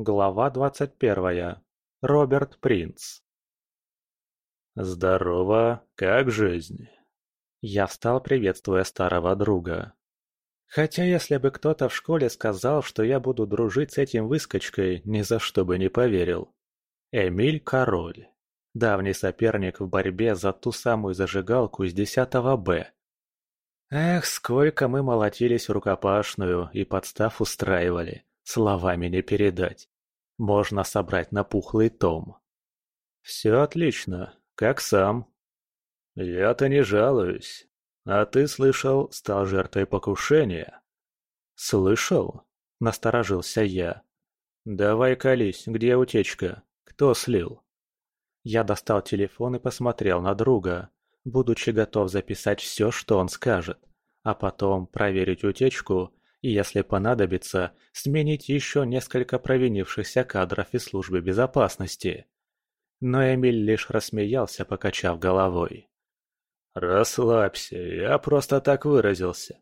Глава двадцать первая. Роберт Принц. «Здорово, как жизнь?» Я встал, приветствуя старого друга. Хотя если бы кто-то в школе сказал, что я буду дружить с этим выскочкой, ни за что бы не поверил. Эмиль Король. Давний соперник в борьбе за ту самую зажигалку из 10 Б. Эх, сколько мы молотились в рукопашную и подстав устраивали. Словами не передать. Можно собрать на пухлый том. Все отлично, как сам. Я-то не жалуюсь. А ты, слышал, стал жертвой покушения? Слышал? Насторожился я. Давай колись, где утечка? Кто слил? Я достал телефон и посмотрел на друга, будучи готов записать все, что он скажет, а потом проверить утечку и, если понадобится, сменить еще несколько провинившихся кадров из службы безопасности. Но Эмиль лишь рассмеялся, покачав головой. «Расслабься, я просто так выразился.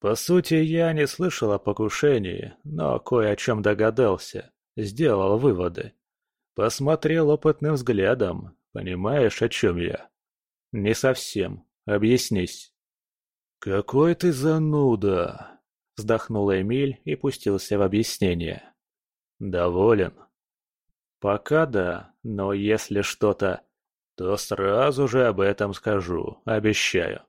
По сути, я не слышал о покушении, но кое о чем догадался, сделал выводы. Посмотрел опытным взглядом, понимаешь, о чем я?» «Не совсем. Объяснись». «Какой ты зануда!» Вздохнул Эмиль и пустился в объяснение. «Доволен?» «Пока да, но если что-то...» «То сразу же об этом скажу, обещаю.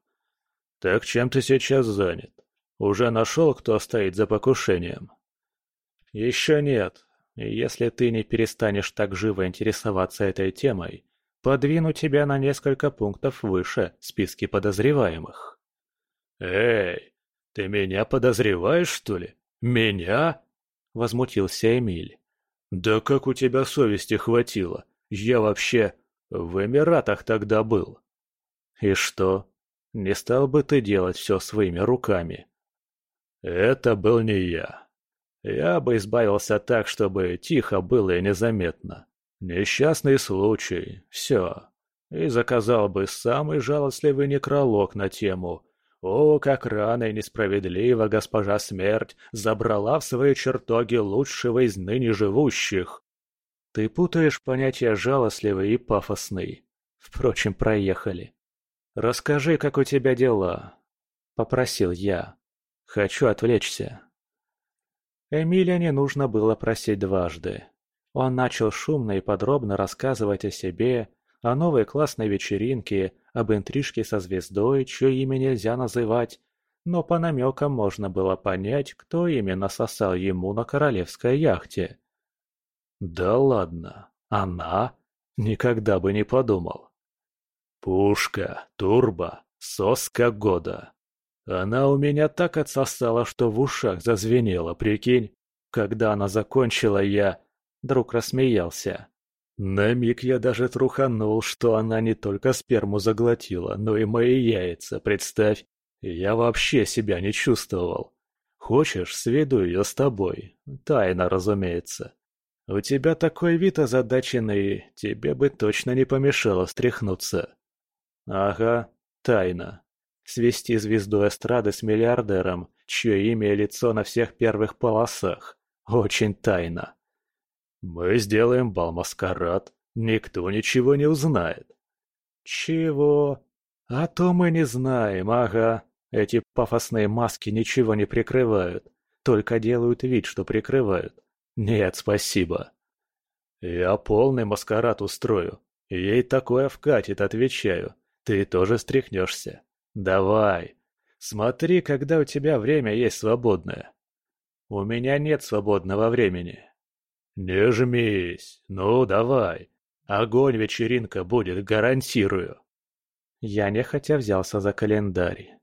Так чем ты сейчас занят? Уже нашел, кто стоит за покушением?» «Еще нет. Если ты не перестанешь так живо интересоваться этой темой, подвину тебя на несколько пунктов выше в списке подозреваемых». «Эй, «Ты меня подозреваешь, что ли? Меня?» – возмутился Эмиль. «Да как у тебя совести хватило? Я вообще в Эмиратах тогда был». «И что? Не стал бы ты делать все своими руками?» «Это был не я. Я бы избавился так, чтобы тихо было и незаметно. Несчастный случай, все. И заказал бы самый жалостливый некролог на тему о, как рано и несправедливо госпожа смерть забрала в свои чертоги лучшего из ныне живущих. Ты путаешь понятия жалостливый и пафосный. Впрочем, проехали. Расскажи, как у тебя дела, — попросил я. Хочу отвлечься. Эмиля не нужно было просить дважды. Он начал шумно и подробно рассказывать о себе, о новой классной вечеринке, об интрижке со звездой, чье имя нельзя называть, но по намекам можно было понять, кто именно сосал ему на королевской яхте. Да ладно, она? Никогда бы не подумал. Пушка, турбо, соска года. Она у меня так отсосала, что в ушах зазвенело, прикинь. Когда она закончила, я... Друг рассмеялся. На миг я даже труханул, что она не только сперму заглотила, но и мои яйца, представь. Я вообще себя не чувствовал. Хочешь, сведу ее с тобой. Тайна, разумеется. У тебя такой вид озадаченный, тебе бы точно не помешало встряхнуться. Ага, тайна. Свести звезду эстрады с миллиардером, чье имя и лицо на всех первых полосах. Очень тайна. Мы сделаем бал-маскарад, никто ничего не узнает. Чего? А то мы не знаем, ага. Эти пафосные маски ничего не прикрывают, только делают вид, что прикрывают. Нет, спасибо. Я полный маскарад устрою. Ей такое вкатит, отвечаю. Ты тоже стряхнешься. Давай. Смотри, когда у тебя время есть свободное. У меня нет свободного времени. «Не жмись, ну давай. Огонь вечеринка будет, гарантирую». Я нехотя взялся за календарь.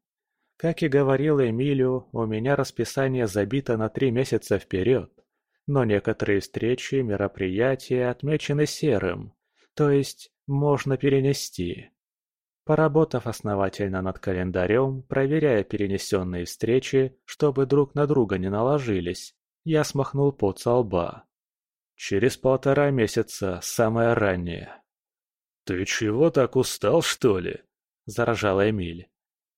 Как и говорил Эмилию, у меня расписание забито на три месяца вперед, но некоторые встречи и мероприятия отмечены серым, то есть можно перенести. Поработав основательно над календарем, проверяя перенесенные встречи, чтобы друг на друга не наложились, я смахнул пот со лба. Через полтора месяца, самое раннее. «Ты чего так устал, что ли?» – заражал Эмиль.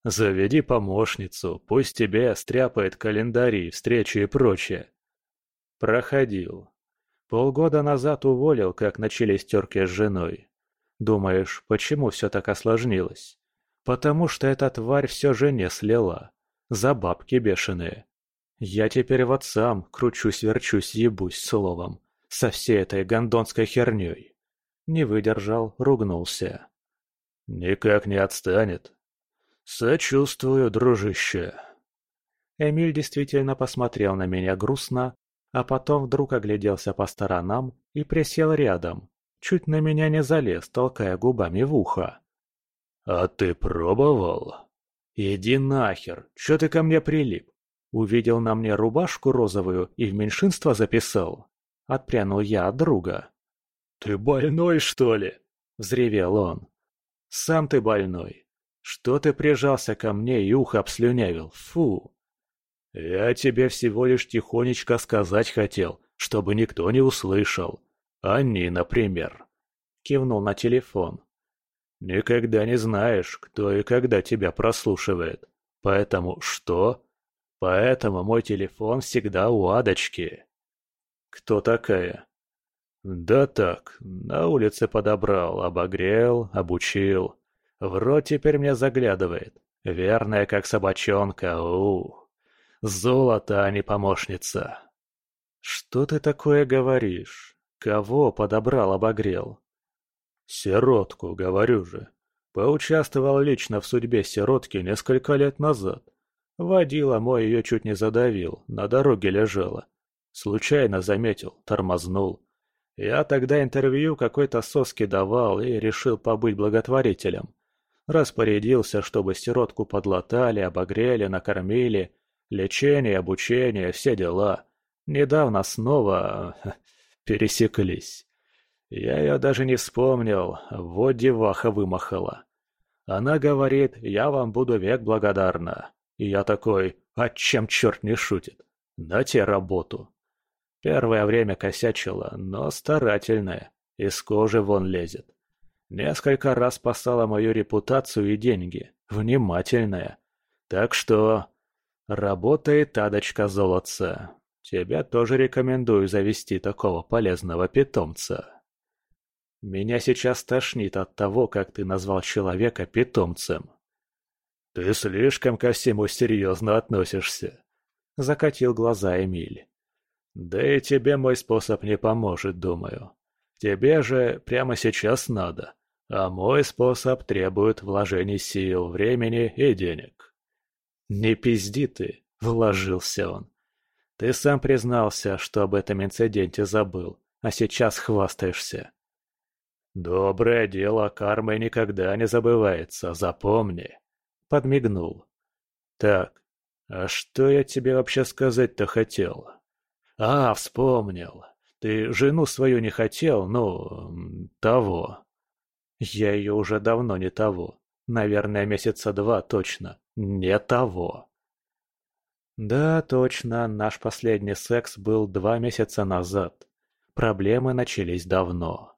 «Заведи помощницу, пусть тебе стряпает календари, встречи и прочее». Проходил. Полгода назад уволил, как начались терки с женой. Думаешь, почему все так осложнилось? Потому что эта тварь все жене слила. За бабки бешеные. Я теперь вот сам кручусь-верчусь, ебусь словом. Со всей этой гондонской херней. Не выдержал, ругнулся. «Никак не отстанет. Сочувствую, дружище». Эмиль действительно посмотрел на меня грустно, а потом вдруг огляделся по сторонам и присел рядом. Чуть на меня не залез, толкая губами в ухо. «А ты пробовал?» «Иди нахер, чё ты ко мне прилип? Увидел на мне рубашку розовую и в меньшинство записал?» Отпрянул я от друга. «Ты больной, что ли?» – взревел он. «Сам ты больной. Что ты прижался ко мне и ухо обслюнявил? Фу!» «Я тебе всего лишь тихонечко сказать хотел, чтобы никто не услышал. Они, например». Кивнул на телефон. Никогда не знаешь, кто и когда тебя прослушивает. Поэтому что? Поэтому мой телефон всегда у Адочки. Кто такая? Да так, на улице подобрал, обогрел, обучил. В рот теперь мне заглядывает. Верная, как собачонка, у, Золото, а не помощница. Что ты такое говоришь? Кого подобрал, обогрел? Сиротку, говорю же. Поучаствовал лично в судьбе сиротки несколько лет назад. Водила мой ее чуть не задавил, на дороге лежала. Случайно заметил, тормознул. Я тогда интервью какой-то соски давал и решил побыть благотворителем. Распорядился, чтобы сиротку подлатали, обогрели, накормили. Лечение, обучение, все дела. Недавно снова пересеклись. Я ее даже не вспомнил, вот деваха вымахала. Она говорит, я вам буду век благодарна. И я такой, а чем черт не шутит? Дайте работу. Первое время косячила, но старательная, из кожи вон лезет. Несколько раз спасала мою репутацию и деньги, внимательная. Так что... Работает Тадочка Золотца. Тебя тоже рекомендую завести такого полезного питомца. Меня сейчас тошнит от того, как ты назвал человека питомцем. Ты слишком ко всему серьезно относишься. Закатил глаза Эмиль. Да и тебе мой способ не поможет, думаю. Тебе же прямо сейчас надо, а мой способ требует вложений сил, времени и денег. Не пизди ты, вложился он. Ты сам признался, что об этом инциденте забыл, а сейчас хвастаешься. «Доброе дело кармой никогда не забывается, запомни», — подмигнул. «Так, а что я тебе вообще сказать-то хотел?» «А, вспомнил. Ты жену свою не хотел, ну, того». «Я ее уже давно не того. Наверное, месяца два точно. Не того». «Да, точно, наш последний секс был два месяца назад. Проблемы начались давно».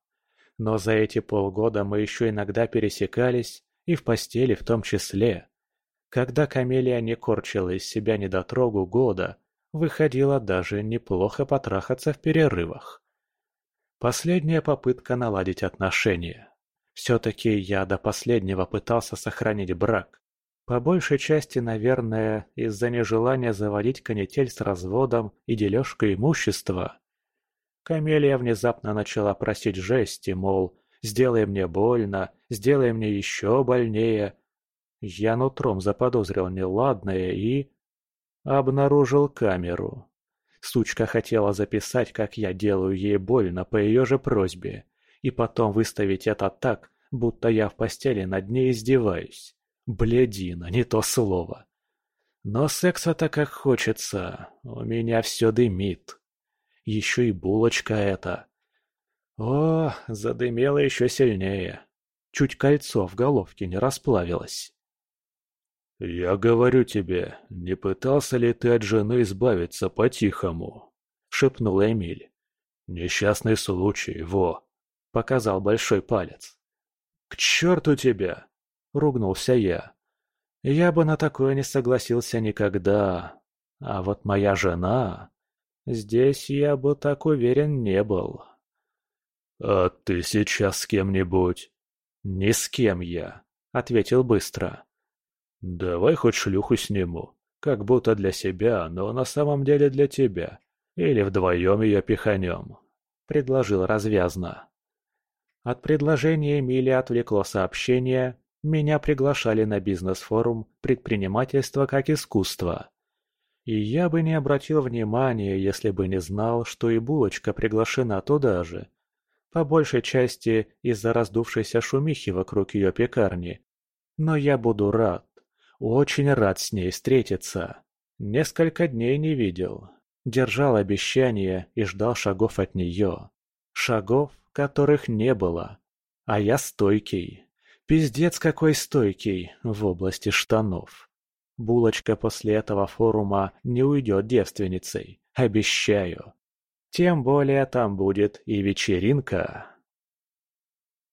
Но за эти полгода мы еще иногда пересекались, и в постели в том числе. Когда Камелия не корчила из себя недотрогу года, выходило даже неплохо потрахаться в перерывах. Последняя попытка наладить отношения. Все-таки я до последнего пытался сохранить брак. По большей части, наверное, из-за нежелания заводить канитель с разводом и дележкой имущества. Камелия внезапно начала просить жести, мол, сделай мне больно, сделай мне еще больнее. Я нутром заподозрил неладное и... Обнаружил камеру. Сучка хотела записать, как я делаю ей больно по ее же просьбе, и потом выставить это так, будто я в постели над ней издеваюсь. Блядина, не то слово. Но секса-то как хочется, у меня все дымит. Еще и булочка эта. О, задымело еще сильнее. Чуть кольцо в головке не расплавилось. «Я говорю тебе, не пытался ли ты от жены избавиться по-тихому?» — шепнул Эмиль. «Несчастный случай, во!» — показал большой палец. «К черту тебя!» — ругнулся я. «Я бы на такое не согласился никогда. А вот моя жена...» Здесь я бы так уверен не был. «А ты сейчас с кем-нибудь?» «Ни с кем я», — ответил быстро. «Давай хоть шлюху сниму, как будто для себя, но на самом деле для тебя. Или вдвоем ее пиханем», — предложил развязно. От предложения Эмили отвлекло сообщение «Меня приглашали на бизнес-форум «Предпринимательство как искусство». И я бы не обратил внимания, если бы не знал, что и булочка приглашена туда же. По большей части из-за раздувшейся шумихи вокруг ее пекарни. Но я буду рад, очень рад с ней встретиться. Несколько дней не видел. Держал обещание и ждал шагов от нее. Шагов, которых не было. А я стойкий. Пиздец какой стойкий в области штанов. Булочка после этого форума не уйдет девственницей, обещаю. Тем более там будет и вечеринка.